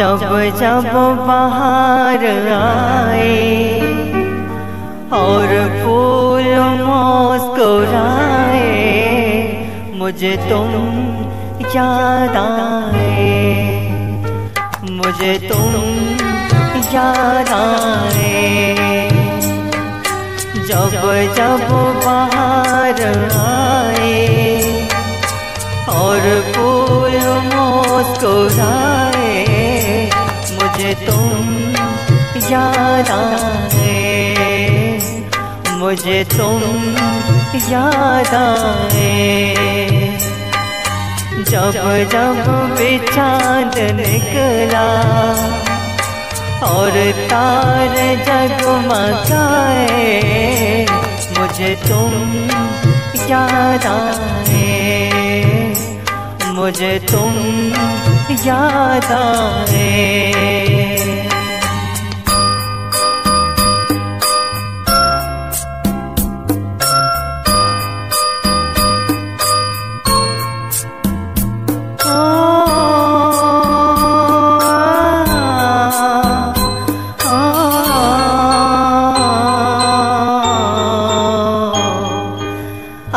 जब जब बाहर आए और फूल मुस्कुराए, मुझे तुम याद आए, मुझे तुम याद आए। जब जब बाहर आए और फूल मुस्कुराए तुम याद आए। मुझे तुम याद आए। जब जब बिछाद निकला और तार जगमगाए, मुझे तुम याद आए। मुझे तुम याद आए।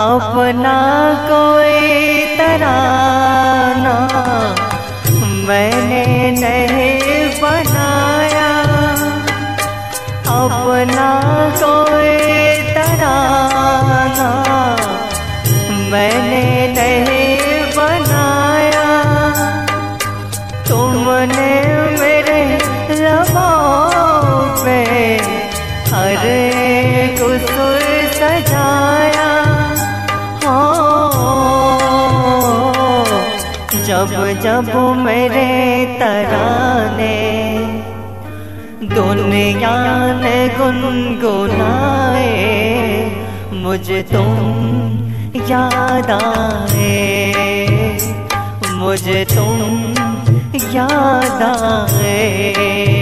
अपना कोई तराना मैंने नहीं बनाया। अपना कोई तराना। मैंने जब जब मेरे तराने दुनिया ने गुनगुनाए, मुझे तुम याद आए। मुझे तुम याद आए।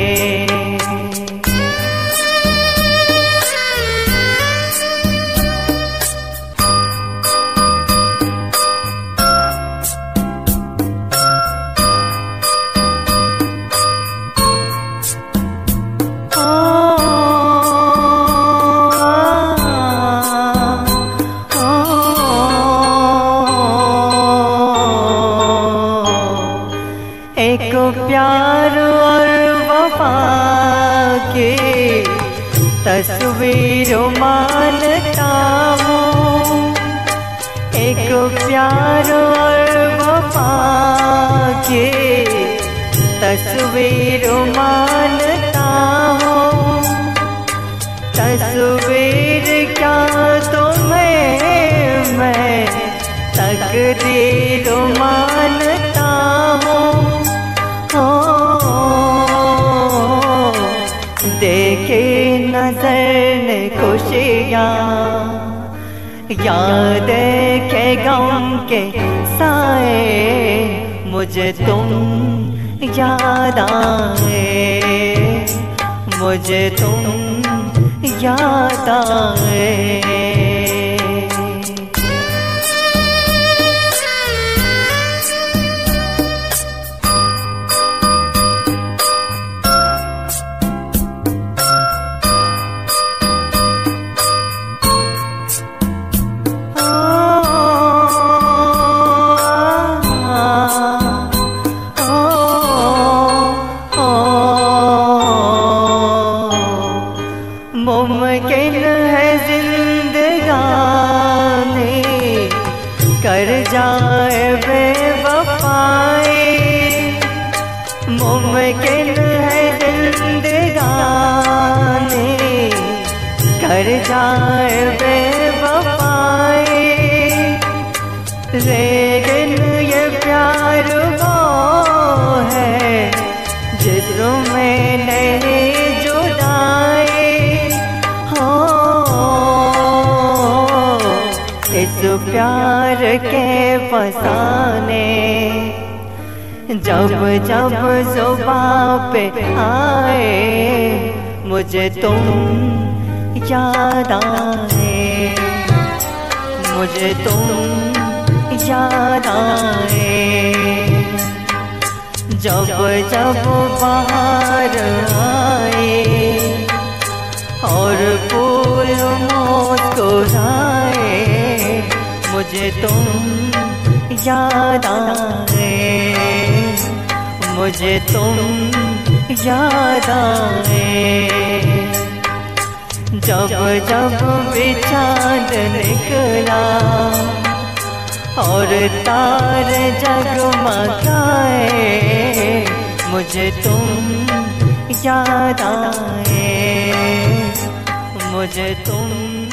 एक प्यार और वफा के तस्वीर मानता हूँ। एक प्यार और वफा के तस्वीर मानता हूँ। तस्वीर क्या तुम्हें मैं तकदीर मानता हूँ। देखे नज़र ने खुशियाँ। याद के गम के साए, मुझे तुम याद आए। मुझे तुम याद आए। लेकिन ये प्यार वो है। जिसमें नहीं जुदाई हो। इस प्यार के फसाने, जब जब जुबा पे आए, मुझे तुम याद आए। मुझे तुम याद आए। जब जब बाहर आए और फूल मुस्कुराए मुझे तुम याद आए। मुझे तुम याद आए। जब जब विचार निकला और तार जगमगाए मुझे तुम याद आए मुझे तुम